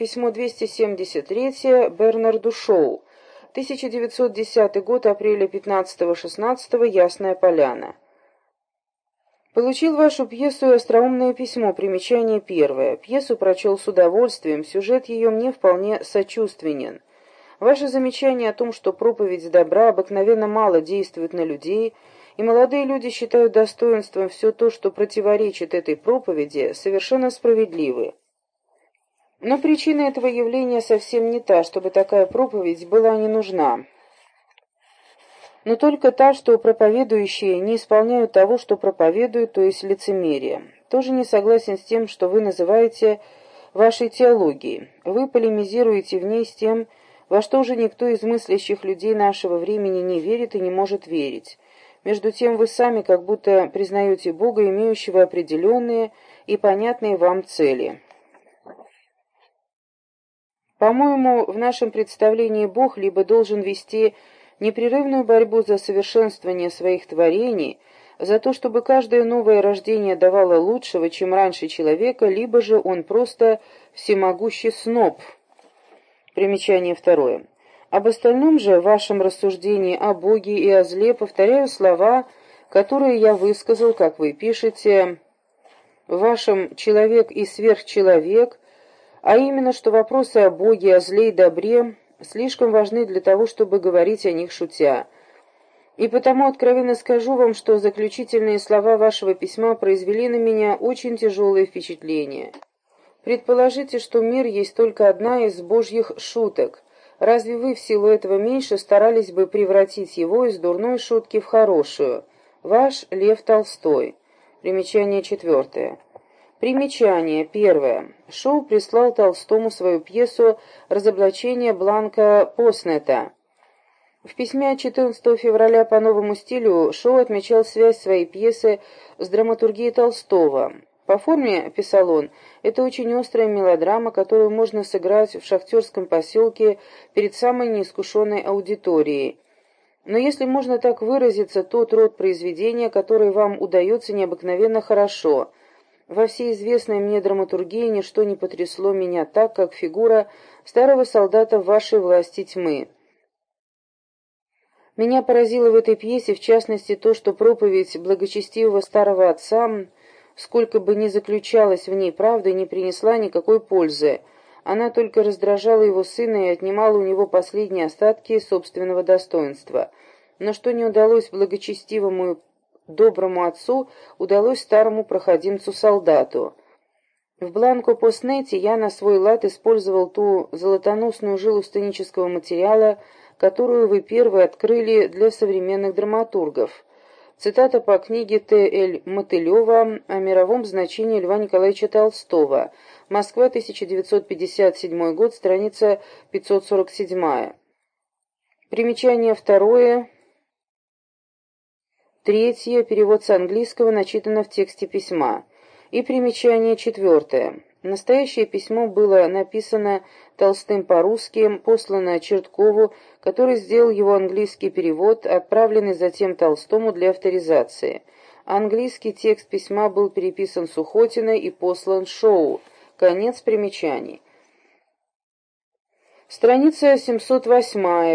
Письмо 273 Бернарду Шоу. 1910 год, апреля 15-16, Ясная Поляна. Получил вашу пьесу и остроумное письмо, примечание первое. Пьесу прочел с удовольствием, сюжет ее мне вполне сочувственен. Ваше замечание о том, что проповедь добра обыкновенно мало действует на людей, и молодые люди считают достоинством все то, что противоречит этой проповеди, совершенно справедливы. Но причина этого явления совсем не та, чтобы такая проповедь была не нужна но только та, что проповедующие не исполняют того, что проповедуют, то есть лицемерие. Тоже не согласен с тем, что вы называете вашей теологией. Вы полемизируете в ней с тем, во что уже никто из мыслящих людей нашего времени не верит и не может верить. Между тем вы сами как будто признаете Бога, имеющего определенные и понятные вам цели. По-моему, в нашем представлении Бог либо должен вести непрерывную борьбу за совершенствование своих творений, за то, чтобы каждое новое рождение давало лучшего, чем раньше человека, либо же он просто всемогущий сноб. Примечание второе. Об остальном же, в вашем рассуждении о Боге и о зле, повторяю слова, которые я высказал, как вы пишете, в вашем «Человек и сверхчеловек», а именно, что вопросы о Боге, о зле и добре слишком важны для того, чтобы говорить о них шутя. И потому откровенно скажу вам, что заключительные слова вашего письма произвели на меня очень тяжелое впечатление. Предположите, что мир есть только одна из божьих шуток. Разве вы в силу этого меньше старались бы превратить его из дурной шутки в хорошую? Ваш Лев Толстой. Примечание четвертое. Примечание. Первое. Шоу прислал Толстому свою пьесу «Разоблачение Бланка Постнета». В письме 14 февраля по новому стилю Шоу отмечал связь своей пьесы с драматургией Толстого. По форме, писал он, это очень острая мелодрама, которую можно сыграть в шахтерском поселке перед самой неискушенной аудиторией. Но если можно так выразиться, тот род произведения, который вам удается необыкновенно хорошо – во всей известной мне драматургии ничто не потрясло меня так, как фигура старого солдата в вашей власти тьмы. Меня поразило в этой пьесе, в частности, то, что проповедь благочестивого старого отца, сколько бы ни заключалась в ней правды, не принесла никакой пользы. Она только раздражала его сына и отнимала у него последние остатки собственного достоинства. Но что не удалось благочестивому доброму отцу удалось старому проходимцу-солдату. В бланко постнете я на свой лад использовал ту золотоносную жилу сценического материала, которую вы первые открыли для современных драматургов. Цитата по книге Т.Л. Мотылева о мировом значении Льва Николаевича Толстого. Москва, 1957 год, страница 547. Примечание второе. Третье. Перевод с английского начитано в тексте письма. И примечание четвертое. Настоящее письмо было написано Толстым по-русски, послано Черткову, который сделал его английский перевод, отправленный затем Толстому для авторизации. Английский текст письма был переписан Сухотиной и послан Шоу. Конец примечаний. Страница 708.